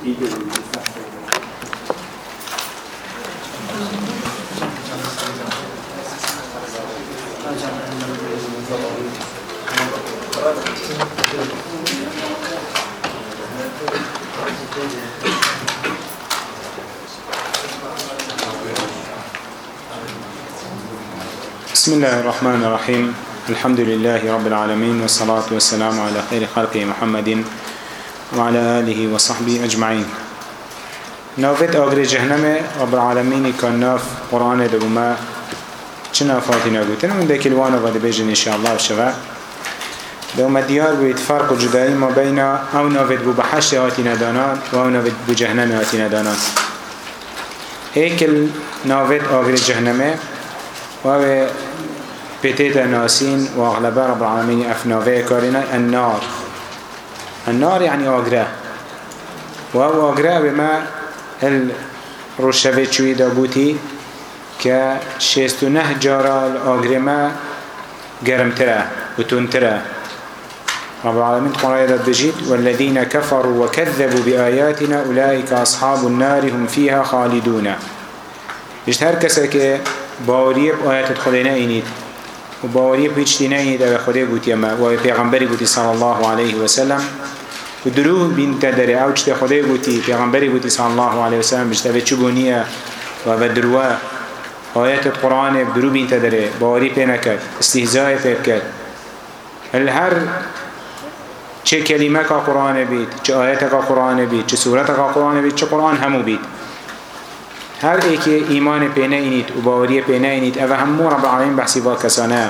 بسم الله الرحمن الرحيم الحمد لله رب العالمين والصلاة والسلام على خير خلق محمد وعلى آله وصحبه أجمعين نوفت أغري جهنم رب العالمين كان ناف قرآن لبما چنا فاتنا قوتنا من ذاك الوانا غد بيجن إن شاء الله بشفاء دوما ديار بيت فرق جدائي ما بين أو نوفت بو بحشت آتنا دانان وأو نوفت بو جهنم آتنا دانان هيك نوفت أغري جهنم وهو بتيتا ناسين وأغلب رب العالمين أفنافي كارنا النار النار يعني واقرا وواقرا بما الرشاوي چوي دابوتي كشيستو نهجارا الأقرما قرمترا وتنترا رب العالمين قرآن ربجيت والذين كفروا وكذبوا بآياتنا أولئك أصحاب النار هم فيها خالدون إجت هر کسی که باوریب آیات خدای نینید و باوریب هیچ دینید او خدای گوتیم و پیغمبری گوتی صلی الله علیه و سلم و درو بین تا داره او چطه خدای گوتی پیغمبری گوتی صلی الله علیه وسلم بشته به چو بونیه و به دروه آیت قرآن درو بین تا داره باری پی نکرد استهزای پی کرد هر چه کلمه که قرآن بید چه آیت که قرآن بید چه سورت که قرآن بید چه قرآن همو بید هر ایکی ایمان پی نینید و باوری پی نینید او همو رب العالمین بحثی با کسانه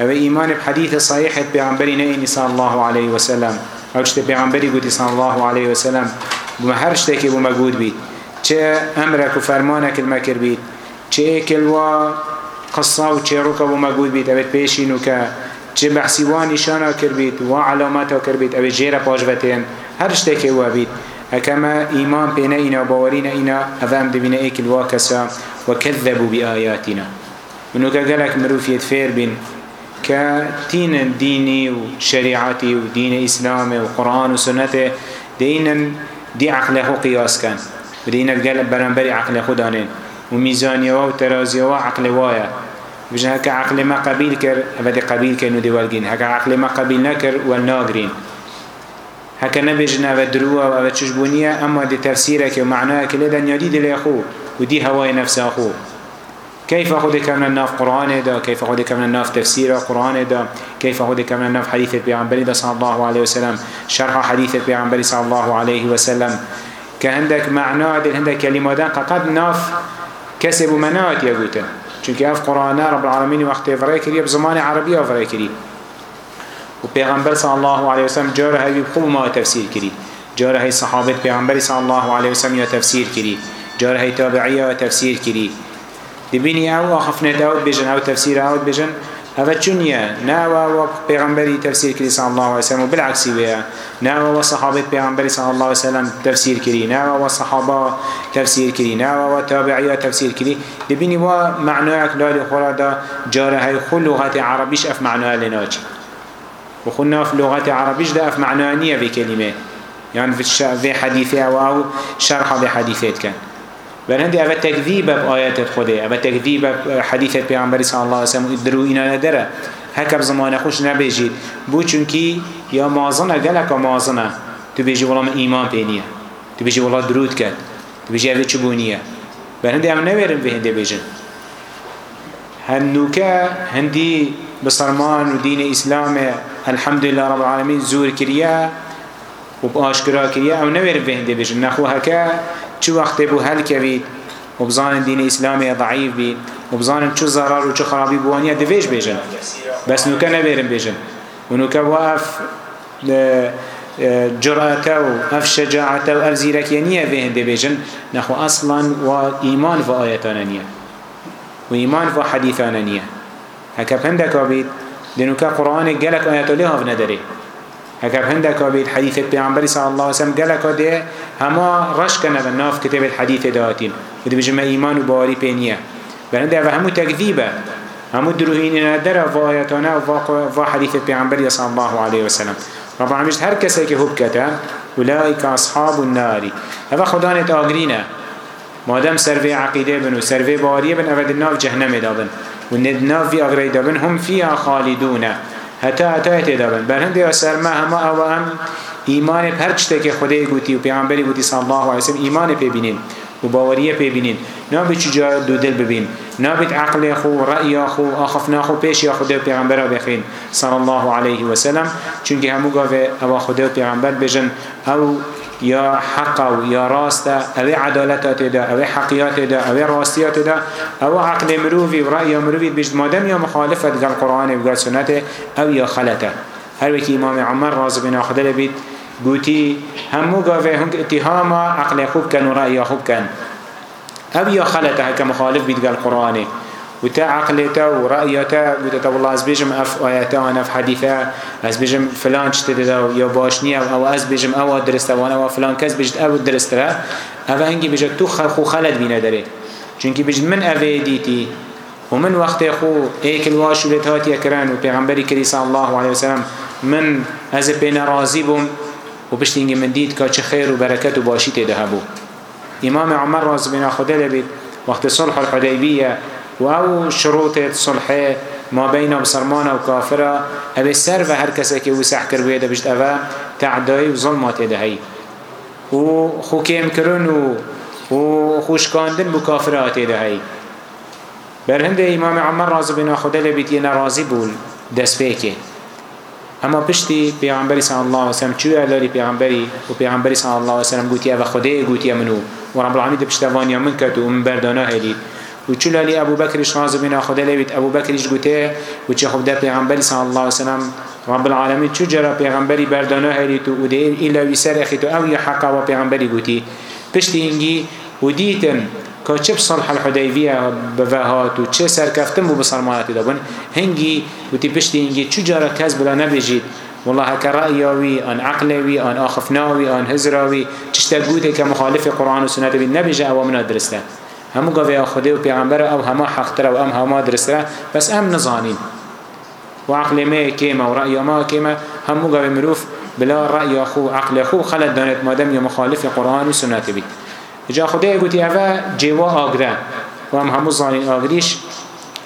او ایمان بحدیث صحیحت پیغمبری نینی صلی الله علیه وسلم او شتي پیغمبري گوتي صلى الله عليه وسلم بما هر شتي كي بما گود بيت چه امرك وفرمانك المكر بيت چه كلوا قصه و چه روك بما گود بيت ابت پیشينو كه چه بحثیوان نشانا کربید و علامتا کربید او جیر پاجوتین هر شتکی و بید اکما ایمان پینا اینا باورین اینا اوام دبین ایک الواکسا و کذبو بی آیاتینا منو که گلک مروفیت فیر بین كتين ديني وشريعتي ودين إسلامي وقرآن وسنته دين دي عقل خو قياس كان ودين قال برنبري عقل خو دانين وميزانية وترازية وعقل وايا بجن هكا عقل ما قبيل كر أبدا قبيل كان ودي والجين هكا عقل ما قبيل نكر والناقرين هكا نبجن أبدا دروا وأبدا تشبونية أما دي تفسيرك ومعناك لدن يدي دي لأخو ودي هواي نفس أخوه كيف خودي كمنا ناف قرآن دا كيف خودي كمنا ناف تفسير قرآن دا كيف خودي كمنا ناف حديث البيعنبري دا صلى الله عليه وسلم شرح حديث البيعنبري صلى الله عليه وسلم كهندك معنى دل هندك كلمة دا قد ناف كسب منات يقولون چونك اف قرآن رب العالمين وقت افرأي كريب زمان عربي افرأي كريب وبيغمبر صلى الله عليه وسلم جاره هاي بخوب ما تفسير كريب جاره هاي صحابة بيغمبر صلى الله عليه وسلم يتفسير كريب جاره هاي تابعية وتفسير كريب دبینی او آخفنه داود بیجن او تفسیر او بیجن هذا چونیه ناوا و پیغمبری تفسیر کری صلی الله علیه وسلم و بالعکسی ویا ناوا و صحابه پیغمبری صلی الله علیه وسلم تفسیر کری ناوا و صحابه تفسیر کری ناوا و تابعیه تفسیر کری دبینی و معناک داری خورده جاره های خل لغت عربیش اف معناه لناچی وخلنا في لغة عربيش ده اف معنانية في كلمة يعني في, في حديثة أو شرحة بحديثات كان بلندي أبا تكذيب بآيات خده أبا تكذيب حديث پیغمبر صلى الله عليه وسلم درو إنا ندره هكا بزمان خوش نبيجيد بو چونكي يا مازنة غلق مازنة تو بيجي والله من إيمان بينيه تو بيجي والله درود كد تو بيجي أبا چبونيه بلندي أم نبيرم في هنده بيجن هنوكا هندي بصرمان ودين إسلام الحمد لله رب العالمين زور كريا وبآشكرا كريا أو نبيرم في هنده بيجن نخو هكا چو وقت بو هل كبيت وبزان دين إسلامي ضعيف بي وبزان چو ضرر وچو خرابي بوانيا دويش بيجن بس نوكا نبيرن بيجن ونوكا واف جرأته وأف شجاعته وأف زيركيانية فيهن بيجن نحو أصلا وإيمان وآياتانانية وإيمان وحديثانانية هكا بهندك وبيت لنوكا قرآن قالك آياته لها في ندريه اگر هنده که بید حدیث پیامبری صلی الله علیه و سلم گله کده هما رش کنه و ناف کتاب حدیث داتین و دی بجمع ایمان و باری پینیه بنده و همو تکذیبه همو دروهین ندره و آیتانه و حدیث پیامبری صلی الله علیه و سلم رب العالمین هر کسی که هب کته اولئک اصحاب النار هذا خدا نت آگرینه مادام سروی عقیده بن و سروی باریه بن اول ناف جهنم دابن و ند ناف وی آگری دابن هم فیها خالدونه هەتا هەتای تێدا بن بەر هەندێ سەرما هەمە ئەوە ئەم ئیمانێ هەر شتێکی خودەی گوتی و پێیانبەری گوتی سڵ الله عیسم ئیمانێ پێبینین و باوریه پێبینین نابێت چی جا دو دل ببین نابێت عقلی خو رأی خو آخفنا خو پیشی خدا و پیغمبر بخین صلی الله علیه و سلم چونکه همو گاوه او خدا و پیغمبر بجن او یا حق و یا راست اوه عدالتات دا اوه حقیات دا اوه راستیات دا اوه عقل مروفی و رأی مروفی بجد مادم یا مخالفت گل قرآن و گل سنت او یا خلطه هر وکی امام عمر راز بنا خدا لبید گوتی همو گاوه هنگ اتهاما عقل خوب کن و رأی خوب کن او یا خلطه که مخالف بید گل قرآنه وتا عقلتا ورأيتا وتا والله از بيجم اف آياتا وانا اف حديثا از بيجم فلان شتدا يا باشنيا او از بيجم او درستا وانا وفلان كز بيجت او درستا او هنگي بيجت تو خلق خلد بينا داري چونكي بيجت من اوه ديتي ومن وقت خو ايك الواش ولتات يكران وبيغمبري كري صلى الله عليه وسلم من از بين راضي بوم وبشتينجي من ديت كاچ خير وبركات وباشي تدهبو امام عمر رضي الله عنه خدله بيت وقت صلح الحديبيه و شروط صلح ما بين مسلمان و كافر هبه سر و هر کسی که وسع کر بویده بشت اوه تعدای و ظلمات دهی و خوکیم کرن و و خوشکاندن بو کافرات دهی بر هنده امام عمر راز بنا خدا لبید یه نرازی بول دست پیکه اما پشتی پیغمبری صلی الله علیه و سلم چوی علاری پیغمبری و پیغمبری صلی الله علیه و سلم گوتی اوه خدا گوتی منو و رب العالمین دبشتوانی من کرد و من بردانه هلید وچولا لي أبو بكر شانز بنا خدا لبيت أبو بكر جوته وچه خدا پیغمبر صلى الله عليه وسلم رب العالمين چو جرا پیغمبری بردانه هریتو و دین إلا ویسر اخیتو او یا حقا و پیغمبری گوتی پشتی اینگی و دیتن که چه بصلح الحدیبیه بوهات و چه سرکفتن و بسرمانتی دابن هنگی گوتی پشتی اینگی چو جرا کس بلا نبیجید والله هكا رأيوي أن عقلوي أن أخفناوي أن هزراوي تشتاقوتي كمخالف القرآن والسنة بالنبي جاء ومن أدرسته همو قوي خدي وبيغمبر او هما حقتر او ام هما درسرا بس ام نزانين وعقل ما كيما ورأي ما كيما همو قوي مروف بلا رأي اخو عقل اخو خلت دانت مادم يمخالف قرآن وسنة بي جا خدي قلت اوا جيوا آقرا وام همو زانين آقريش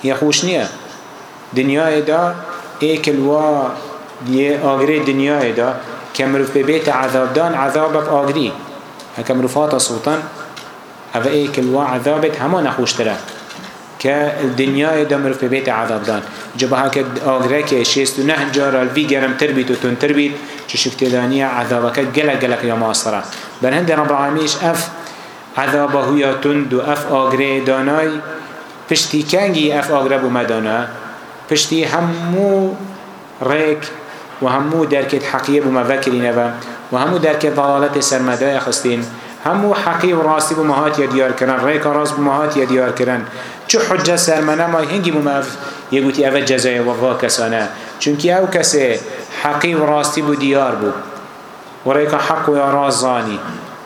يخوش نيا دنيا دا ايكل وا آقري دنيا دا كمروف ببيت عذاب دان عذابك آقري هكمروفات سلطان هذا ايك الوعذابت هما نخوشتره كالدنيا دمر في بيت عذاب دان جبها كد آغرك شيست نه جار الفي جرم تربيت وتن تربيت شفت دانية عذابك جلق جلق يا ماصرة بل هند رب العالمينش أف عذابه يا تند وأف آغري داناي پشتی کنگی اف آغرب اومدانا پشتی همو ریک و همو درکت حقیه بوموکرینه و همو درکت ضلالت سرمدای خستین همو حقی و راستی بو مهات یا دیار کرن ریکا راست بو مهات یا دیار کرن چو حجه سرمنه ما هنگی بو مف یگوتی اوه جزای وفا کسانه چونکی او کسی حقی و راستی بو دیار بو و ریکا حق و یا راست زانی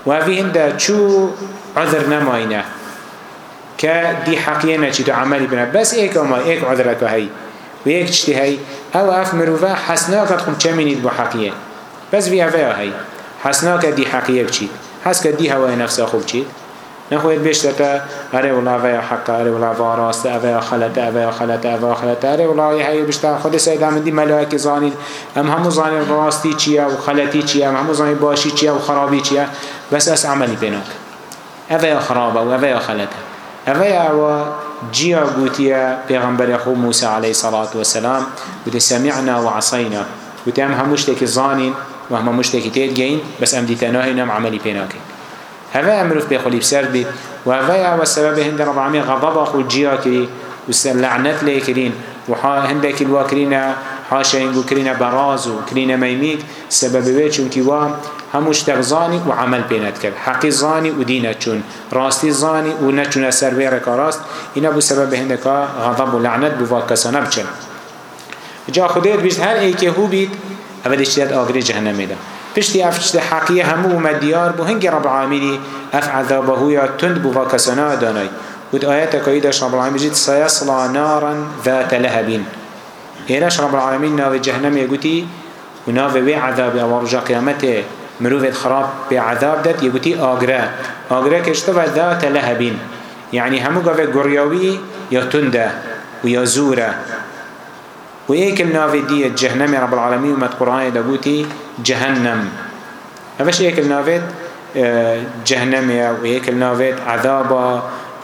و اوی هنده چو عذر نماینه که دی حقیه نچید و عملی بنه بس ایک اما ایک عذرک هی و یک چتی هی او اف مروفه حسنا کد خون چمینید بو حقیه بس وی اوه هی حسنا کد دی حقیه بچید حس کردی هوای نفس خود چید نخواهید بیشتر اره ولا ویا حق اره ولا ویا راست ویا خلط ویا خلط ویا خلط اره ولا هی بیشتر خود سید عمدی ملائک زانید ام همو زانید راستی چیه و خلطی چیه ام همو زانید باشی چیه و خرابی چیه بس اس عملی بناک اویا خرابه و اویا خلطه اویا و جيا قوتيا پیغمبر اخو موسى عليه الصلاة والسلام قد سمعنا وعصينا قد هم هموشتك الظانين و همه مشتکی تید گین بس ام دیتناهی نم عملی پیناکی هوا امروف بی خلیب سر دید و هوا و سبب هند رب العالمین غضب اخو جیا کری و لعنت لی کرین و هنده کلوا کرین حاشا اینگو کرین براز و کرین میمیک سبب وی چون که وام هموش تغزانی و عمل بینات کرد حقی زانی و دینت چون راستی زانی و نچون سر وی رکا راست اینا بو سبب هنده که غضب و لعنت بوا کسانه بچن جا خودیت بیشت هر ای که هو بید ئەوە دەشتێت ئاگری جەهنەمێدا پشتی ئەف شتە حەقیە هەموو مە دیار بوو هەنگی ڕەب عاملی ئەف عەذابەهویا تند بوو بە کەسەنا دانای وت ئاەتەکەی دەش ڕەب العالمین سەیەسڵا نارن ذات لەهەبین ئێرەش ڕەب العالمین ناوی جەهنەمێ گوتی و ناوی وێ عەذابی ئەوە ڕژە قیامەتێ مروفت خراب بعذاب دات يقولي آجرا آجرا كشتوا ذات لهبين يعني هم قف جريوي يا تندة ويا زورة وإيك النافي دي جهنم رب العالمين ومت قرآن دقوتي جهنم أفش إيك النافي جهنم وإيك النافي عذاب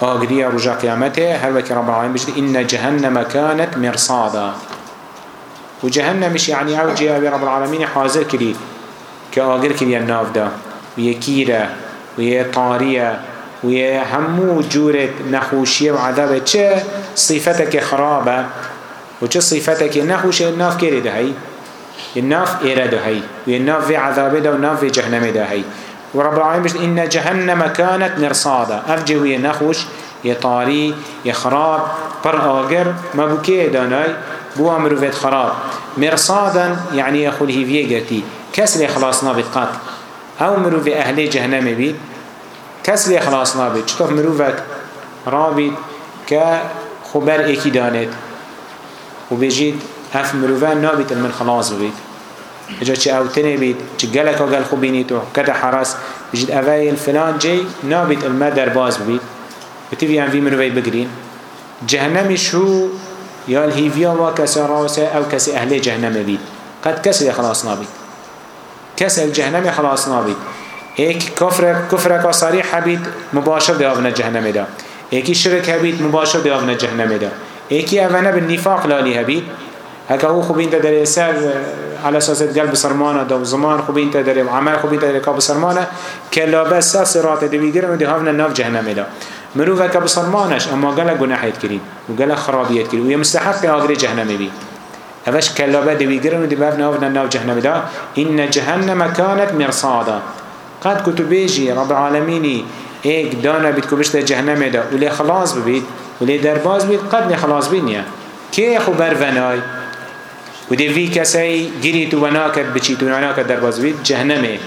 آقرية رجا قيامته هل وكي رب العالمين بجد إن جهنم كانت مرصادا وجهنمش يعني أو جهة رب العالمين حاضر كلي كآقر كلي الناف ده ويكيرة ويطارية ويهمو جورة نخوشية وعذابة چه صفتك خرابة وچه صفته که نخوشه ناف که دهی الناف ایره دهی و الناف في عذابه ده و ناف في جهنمه دهی و رب العالمین بشت این جهنم كانت مرصادا افجوی نخوش يطاري يخراب پر آگر مبوكي داناي بو مروفت خراب مرصادا يعني يخول هيفيه قتي كس لي خلاصنا بالقط او مروف اهل جهنم بي كس لي خلاصنا بي چطف مروفك رابط كخبر اكي دانت وبيجيد هف مروفان نابيت من خلاص بيت اجا چه او تنه بيت چه گلك و گل خوبينيتو كتا حراس بيجيد اوهي الفلان جي نابيت الما در باز بيت بتبي عن في مروفي بگرين جهنمش هو يا الهيفيا وكسا راسا او كسا اهل جهنم بيت قد كسا خلاص نابيت كسا الجهنم خلاص نابيت ایک کفر کفر کا صریح بید مباشر دیوان جهنم ده یکی شرک بید مباشر دیوان جهنم ده ایکی اوانه به نفاق لالی هبید هکه او خوب اینتا در سر على اساس قلب سرمانه دو زمان خوب اینتا در عمل خوب اینتا در کاب سرمانه که لابس سا سرات دویدیر و دهاونا ناف جهنمه دا منو وکه بسرمانش اما گل گناحیت کرید و گل خرابیت کرید و یه مستحق آگر جهنمه بید اوش کلابه دویگر و دیبه ناو ناو جهنم دا این جهنم کانت مرصادا قد کتو بیجی رب العالمینی ایک دانا بید که بشت جهنم دا ولی خلاص ببید ولی درباز بید قد نخلاص بینیه که خو برونای و دی وی کسی گیری تو وناکت بچی تو وناکت درباز بید جهنمه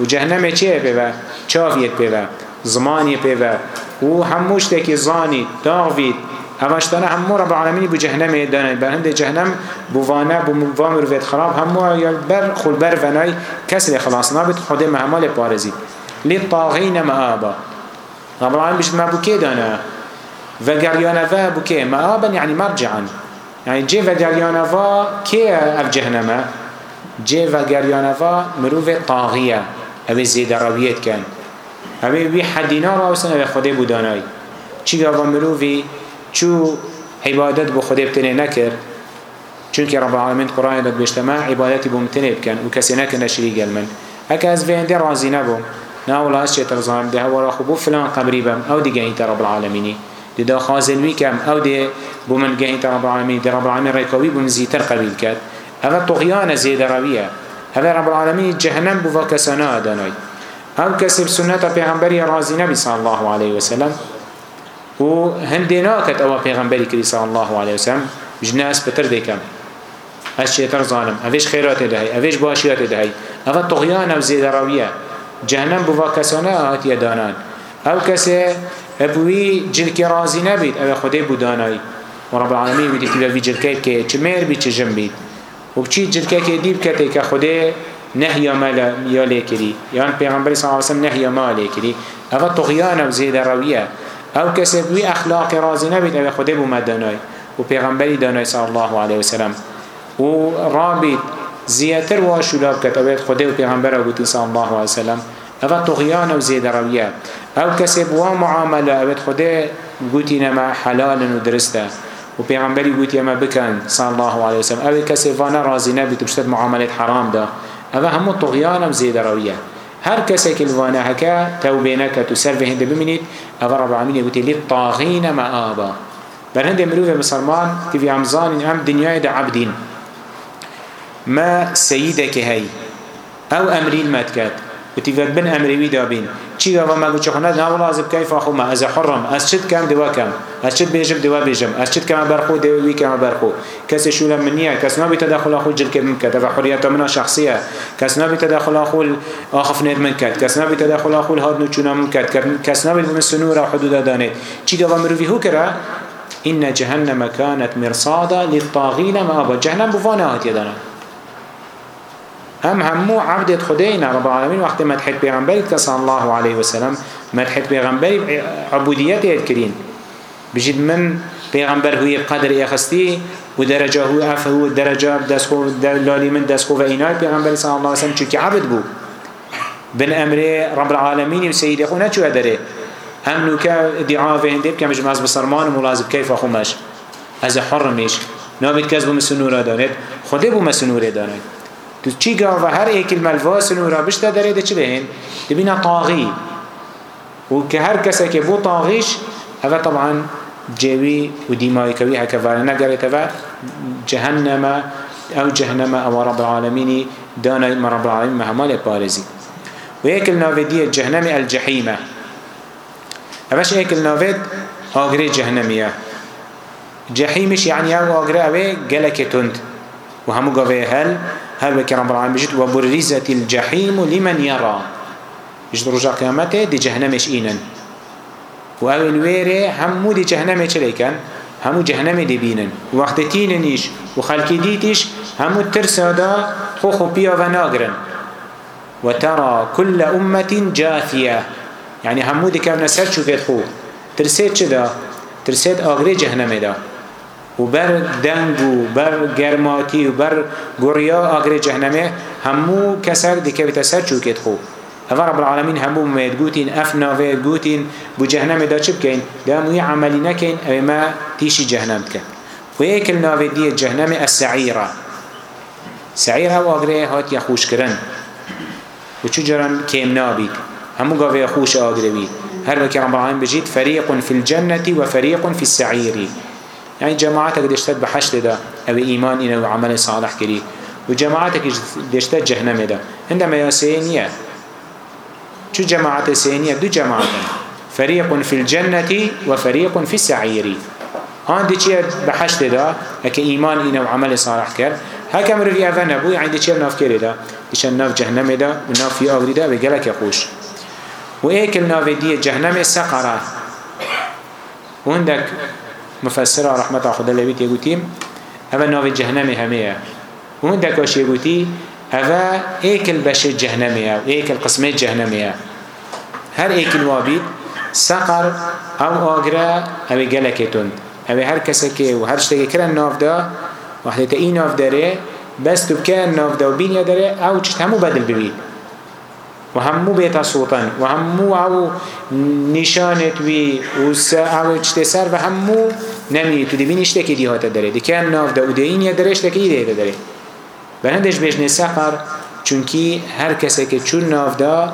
و جهنمه چیه پیوه؟ چاویت پیوه زمانی پیوه و هموش تکی زانی داغوید همشتانه همو رب العالمین بو جهنم دانه بر هند جهنم بو وانه بو وامر وید خراب همو یا بر خل بر ونای کسی خلاص نابد خود مهمال پارزی لی طاغین مآبا رب العالمین بشت مبو که دانه فقريانفا بو كي مآبا يعني مرجعا يعني جي فقريانفا كي اف جهنما جي فقريانفا مروف طاغية او زيد رويت كان او بي حدينا راوسن او خده بوداناي چی گاوا مروفی چو عبادت بو خده بتنه نکر چونك رب العالمين قرآن داد باجتماع عبادتي بمتنه بكن وكسي نكن شريك المن هكا از فين دي رازي نبو ناولا از چه ترزان ده ورا خبو فلان قبري بم او دي رب العالميني دا خازن وی کم او دی بو من گهی تا رب العالمین دی رب العالمین ریکاوی بو من زیتر قبیل کرد اوه طغیان زیده رویه اوه رب العالمین جهنم بو و کسانه دانای هم کسی سنت پیغمبری رازی نبی صلی الله علیه وسلم و هنده ناکت او پیغمبری کری صلی الله علیه وسلم جناس بتر دیکم اش چیتر ظالم اوش خیرات دهی اوش باشیات دهی اوه طغیان او زیده رویه جهنم بو و کسانه آتیه دانان او کسی ابوي جلكي رازي نبيت او خدي بوداناي ورب العالمين بدي تبقى في جلكي كي چمير بي چجم بيت وبچي جلكي كي ديب كتي كخدي نهي مالا يالي كري يعني پیغمبر صلى الله عليه وسلم نهي مالي كري او طغيان او زيد روية او كسي بوي اخلاق رازي نبيت او خدي بومداناي وپیغمبري داناي صلى الله عليه وسلم ورابط زیاتر واشولاب کتابت خدای و پیغمبر او صلی الله علیه و سلم اوا طغیان او زیدرویه او کسی بوا معامله اوید خوده گوتی نما حلال و درسته و پیغمبری گوتی اما بکن صلی الله علیه وسلم اوید کسی وانا رازی نبید بشتد معاملت حرام ده او همو طغیانم زید رویه هر کسی که وانا هکا توبه نکت و سر به هنده بمینید او رب العالمین گوتی للطاغین مآبا بر هنده مروف مسلمان تیوی همزان هم دنیای ده عبدین ما سیدک هی او امرین متکت و تیوی بن امروی دابین چی و ما گوچ خونه نه ولا از کیف اخو ما از حرم از چت کم دوا کم از چت بیجم دوا بیجم از چت کم برخو دی وی کم برخو کس شول منیه کس ما بتدخل اخو جل کم کد و حریات من شخصیه کس ما بتدخل اخو اخف ند من کد کس ما بتدخل اخو هاد نو چونا من کد کس ما بتدخل سنور حدود دانه چی گوا مروی هو کرا ان جهنم كانت مرصادا للطاغين ما ابا جهنم بوفانا هات يدانا هم همو عبدت خدينا رب العالمين وقت مدحت بيغنبريت صلى الله عليه وسلم مدحت بيغنبري عبوديته يذكرين بجد من پیغمبر هوی قدر اخستی و درجه هو افه و درجه دسخو لالی من دسخو و اینای پیغمبر صلی الله علیه وسلم چونکه عبد بو بن امر رب العالمین و سیدی خو نچو داره هم نو که دعا و هندیب که مجمع از بسرمان و ملازب کیف خومش از حرمش نابید کس بو مسنور دانید خود بو مسنور دانید تو چی گاو هر ایک الملواس نورا بشتا داره ده چی بهین؟ ده بینا طاغی و که هر کسی که بو طاغیش اوه طبعا جوی و دیمای کوی هکا ورنه گرته و جهنم او جهنم او رب العالمینی دانا رب العالمین مهمال پارزی و ایکل ناویدی جهنم الجحیمه اوش ایکل ناوید آگره جهنمیه جحیمش یعنی او آگره اوه گلک تند و همو گاوه هل هر وكي رب العالمين بجد وبرزت الجحيم لمن يرى بجد رجع قيامته دي جهنمش إينا وأو الويري همو دي جهنمش ليكن همو جهنم دي بينن وقت تيننيش وخلقي ديتش همو ترسا دا خوخو بيا وناغرن وترى كل أمة جاثية يعني همو دي كابنا سر شو قد خو ترسيت شدا ترسيت آغري جهنم دا و بر دنگ و بر گرماتی و بر گریا آگر جهنمه همو کسر دیکه بیتا سر چوکت خو اما رب العالمین همو مید گوتین اف ناوید گوتین بو جهنم دا چه بکن دا هموی عملی نکن او ما تیشی جهنم کن و ایکل ناوید دی جهنم السعیره سعیره و آگره هات یا خوش کرن و چو جرم کم نابید همو گاوی خوش آگره بید هر وکی رب العالمین بجید فریق فی الجنة و فریق فی السعیری يعني جماعتك دشتت بحشت ده أو إيمان إنه وعمل صالح كري وجماعتك دشتت جهنم ده عندما يسينية شو جماعة سينية دو جماعة فريق في الجنة وفريق في السعير هان دي چه بحشت ده هكا إيمان إنه وعمل صالح كر هكا مروفي أفن أبو يعني دي چه ناف كري ده دشن ناف جهنم ده وناف في آغري ده بقلك يقوش وإيك الناف دي جهنم سقرة وعندك مفسر رحمت خدا لبیت یگوتیم اوه ناو جهنم همه ومن دکاش یگوتی اوه ایکل بش جهنمه و ایکل قسمه جهنمه هر ایکل وابید سقر او آگره اوه گلکتون اوه هر کسی که و هر شتگه کرن ناف دا وحده تا این ناف داره بس تو بکن ناف دا و بین یا داره او چشت همو بدل ببید و همو بیتا سوطن و همو او نشانت وی و او چت سر و همو نمی تو دی بینیش تکی دی هات داره دی کم ناف دا او دی این یا درش تکی دی داره بنادش بجنه سقر چونکی هر کسی که چون ناف دا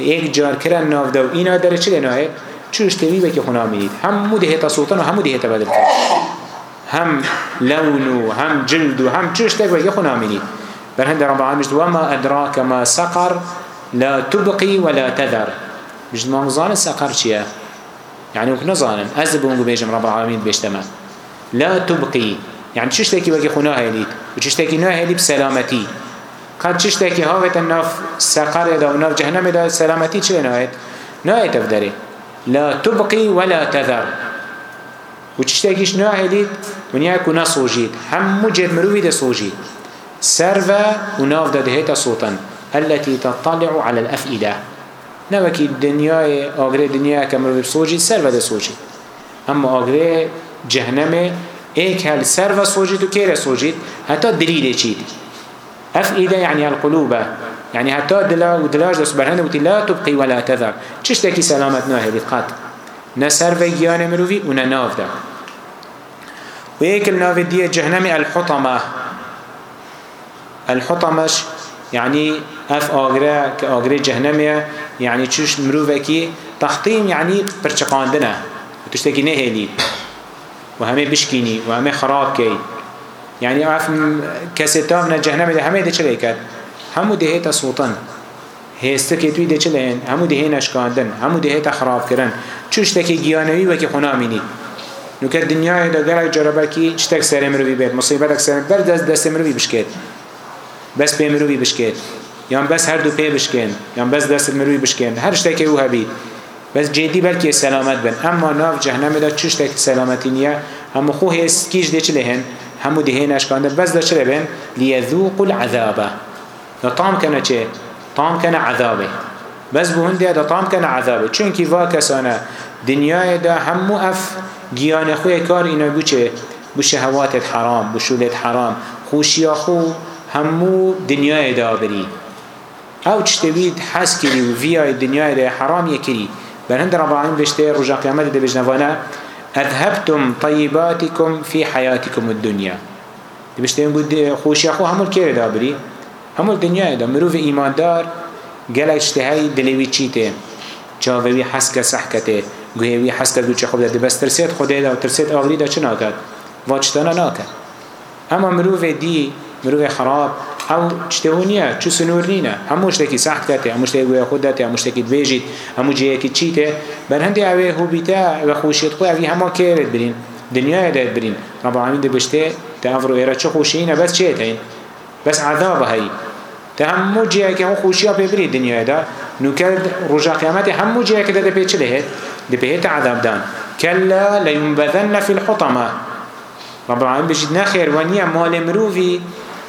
یک جار کرن ناف دا و اینا داره چی دناه چوش تیوی بکی خونا میدید همو دیتا سوطن و همو دیتا بدل کرد هم لون و هم جلد و هم چوش تک بکی خونا میدید بر هند رب العالمين وما أدراك ما سقر لا تبقي ولا تذر مش مانزان سقر چيه يعني وكنا ظانم از بونگو بيجم رب العالمين بيجتما لا تبقي يعني چش تاكي وكي خنا هيليت وچش تاكي نا هيلي بسلامتي قد چش تاكي هاوت الناف سقر دا وناف جهنم دا سلامتي چه ناهت ناهت افداري لا تبقي ولا تذر وچش تاكيش نا هيليت ونياكو نا صوجيت هم مجد مروي دا صوجيت سر و ناف دا دهيتا صوتن التي تطلع على الأفئدة نوكي الدنيا آقري دنيا كمروف سوجي سر بدا سوجي أما آقري جهنم ايك هل سر سوجيت وكير سوجيت حتى دليل چيدي أفئدة يعني القلوب يعني حتى دلا ودلاج دس برهنه وتي لا تبقي ولا تذر چشتكي سلامت ناهي بقات نسر ويان مروفي ونناف ده ويك الناف دي جهنم الحطمة الحطمش يعني اف آگره که آگره جهنمه يعني چوش مروفه کی تخطیم يعني پرچقاندنه و تشتکی نهیلی و همه بشکینی و همه خراب کی يعني اف کسی تام نه جهنمه ده همه ده چلی کرد همو ده تا سلطان هسته که توی ده چلین همو ده نشکاندن همو ده تا خراب کردن چوش تکی گیانوی و که خنامینی نو که دنیای ده گره جربه کی چتک سر مروی بید مصیبتک سر بر دست دست مروی بشکید بس پێ مروی بشکێن یان بس هەردوو پێ بشکێن یان بس دەست مروی بشکێن هەر شتێکی و هەبی بس جدی بلکه سلامت بن اما ناف جهنم دا چش تک سلامتی نیه هم خو هست کیش دچ لهن همو دهنش کاند بس دچ لبن لیذوق العذاب دا طعم کنه چه طعم کنه عذابه بس بو هندی دا طعم کنه عذابه چون کی وا کسانه دنیای دا همو اف گیان خو کار اینا بو چه بو شهوات حرام بو شولت حرام خوشیا خو هەموو دنیای دابری ئەو شتەویت حەز کردی و ڤیای دنیای دە حرام یەکردی بەرهند ڕبعین بشتێ ڕژا قیامەت دەبێژنەوانە ئەذهبتم طیباتکم فی حیاتکم الدنیا دەبشتێن گوت خۆشیە خۆ هەموو کێوێ دابری هەموو دنیایدا مرۆڤ ئیماندار گەلێک شتەهای دلێوی چیتێ چاوەوی حەسکە سەحکەتێ گوێوی حەسکە دوچە خۆدا دەبەست ترسێت خۆدێدا و ترسێت ئاغریدا چ ناکات واچتەنە ناکات ئەمە مرۆڤێ دی مروی خراب او چتو نیه چو سنور نینه همو شتکی سخت کته همو شتکی گویا خود دته همو شتکی دویجید همو جیه کی چیته بن هندی اوی هو بیتا و خوشیت خو اوی همو کیرت برین دنیا دت برین رب العالمین ده بشته تا افرو ایرا چو خوشینه بس چیته این بس عذاب هی تا همو جیه کی خوشیا به بری دنیا ده نوکر رجا قیامت همو جیه کی ده پیچله ده بهت عذاب دان كلا لينبذن في الحطمه رب العالمين بجد نخير ونيا مال مروفي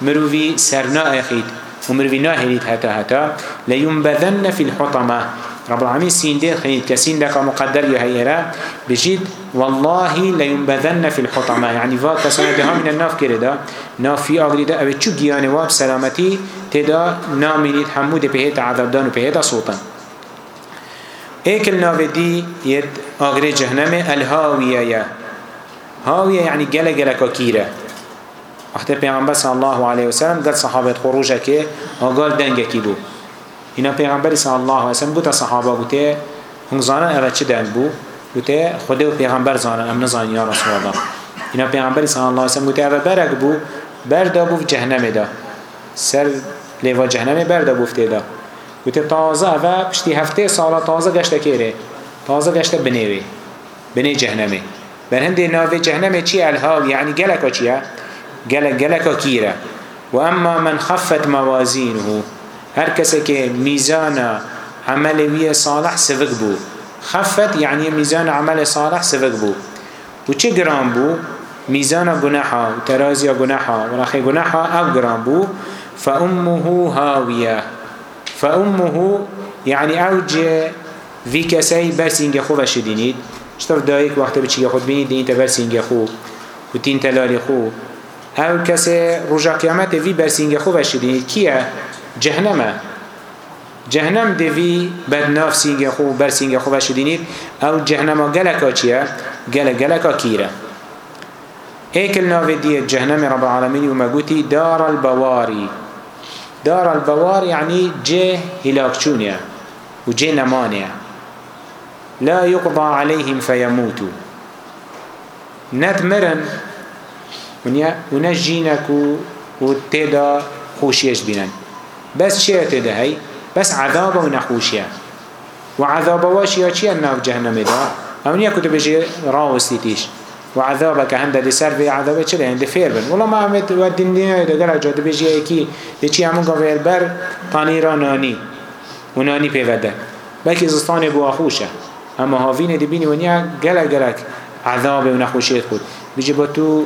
مروفي سرنا أخيد ومروفي ناهليد هتا هتا لينبذن في الحطمة رب العالمين سين دي خنيد كسين دقا مقدر يهيرا بجد والله لينبذن في الحطمة يعني فات كسانة دها من الناف كردا ناف في آغري دا أبت شو جياني واب سلامتي تدا نامنيد حمود بهيت عذاب دان وبهيت صوتا ايكل ناف دي يد آغري جهنم الهاوية هاوية يعني جلق لك كيره وقتی پیامبر صلی الله علیه و سلم گفت صحابت خروجه که آگال دنگه کی بود اینا پیامبر صلی الله علیه و سلم گفت صحابه گفته هم زانن اوه چه دنگ بود گفته خود و پیامبر زانن ام نزانی یا رسول الله اینا پیامبر صلی الله علیه و سلم گفته اوه برگ بود بردا بود جهنم دا سر لیوا جهنم بردا بفته دا گفته تازه اوه پشتی هفته سال تازه گشته که تازه گشته بنوی بنی جهنمه بر هنده ناوی جهنمه چی الهاق یعنی گلکا چیه گەلە گەلەکە کیرە و ئەمما من خەفت مەوازینه هەر کەسێکێ میزانە عملی ویە ساڵح سفک بوو خەفت یعنی میزانە عملی ساڵح سفک بوو و چه گران بوو میزانە گونەحا و تەرازیە گونەحا و ڕاخی گونەحا ئەو گران بوو فأمه هاویە فأمه يعني أوجه في كسي برسينج خو بشدينيد شتف دايك وقت بچي خود بيني دين تبرسينج خو وتين تلالي خو هاو کسی روژا قیامت وی برسینگ خوبش دی کیه؟ جهنمه جهنم دوی بدناف سینگ خو بر سینگ خو بشدینید او جهنم گلکا چیه؟ گل گلکا کیره ایکل ناوی دیه جهنم رب العالمین و مگوتی دار البواری دار البوار یعنی جه هلاکچونیه و جه نمانیه لا يقضى عليهم فيموتوا نتمرن ونە ژینەک و تێدا خۆشیش بینن بەس چێ تێدا هەی بەس عذابە و نەخۆشیە وعذابەوەش یا چیە ناو جەهنەمێدا ئەو نییە کو بێژێ ڕاوەستی تیش وعذابك عند لسر في عذابه چه عند فير بن والله ما عمت ودين دين دغلا جاد بيجي يكي دچي همون قوير بر تاني راناني وناني بيوده بلكي زستان بو اخوشه اما هاوين دي بيني ونيا گلا گلك عذاب و نخوشيت خود بيجي با تو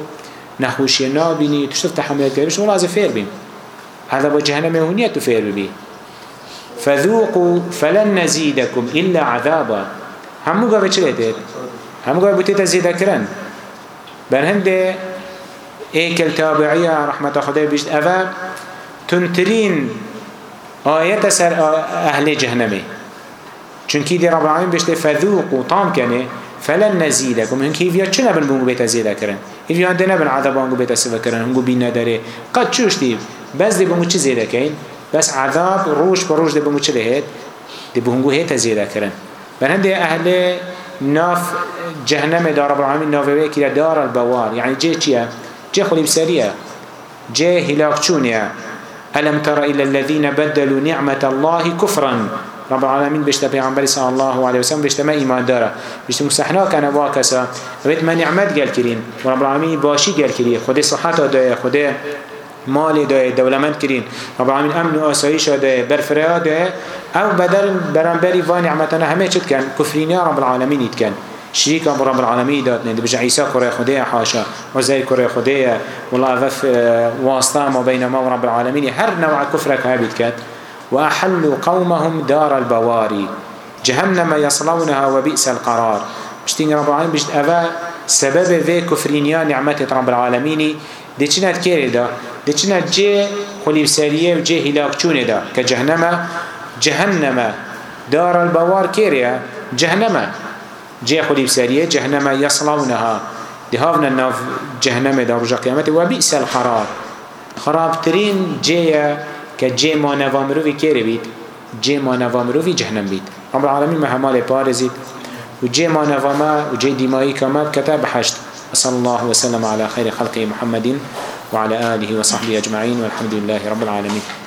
نەخوشیە نابینی تشت تحملت کرد شما لازم فێر بین هذا بۆ جهنم هونیە تو فێر ببی فذوقوا فلن نزيدكم إلا عذابا همو قابل چه لیتید؟ همو قابل بوتیتا زیده کرن بر هنده ایکل تابعیه رحمت خدای بیشت اوه تنترین آیت سر اهل جهنمه چونکی دی رب العالمین بیشت فذوقوا طام کنه فلن نزيدكم هن كيف يتشنا بن بونغو بيتا زيدا كرن إذ يهان دينا بن عذاب بونغو بيتا سفا كرن هنغو بينا داري قد چوش دي بس دي بونغو چي زيدا كين بس عذاب روش بروش دي بونغو چي دهت دي بونغو هيتا زيدا كرن بل هنده أهل ناف جهنم دار رب العالمين نافوه كلا دار البوار يعني جي چيا جي خليم سريا جي هلاك چونيا ألم تر إلى الذين بدلوا نعمة الله كفراً رب العالمين بشتا پیغمبر صلى الله عليه وسلم بشتا ما ایمان داره بشتا مستحنا کنه با کسا وید ما نعمت گل کرین و رب العالمين باشی گل کرین خود صحت داره خود مال داره دولمند کرین رب العالمين امن و آسایش داره برفریا داره او بدل برانبری و نعمتنا همه چید کن کفرینی رب العالمين اید کن شريك أمر رب العالمين دات نيد بجع عيسى كره خديا حاشا وزي كره خديا والله واسطة ما بين ما رب العالمين هر نوع كفرك هابت كات وأحلوا قومهم دار البواري جهنم يصلونها وبئس القرار بشتين رب العالمين بشت أفا سبب في كفرينيا نعمة رب العالمين دي چنات كيري دا دي چنات جي خليب سالية وجي هلاك چون دا كجهنم جهنم دار البوار كيري جهنم جي خليب سالية جهنم يصلونها دي هافنا ناف جهنم دا رجا قيامته وبئس القرار خرابترين جيه که جه ما نوا مروفی که روید جه ما نوا مروفی جهنم بید رب العالمین مهمال پارزید و جه ما نوا ما و جه دیمایی کامد کتب حشت صلى الله وسلم على خير خلقه محمد وعلى آله وصحبه أجمعين والحمد لله رب العالمين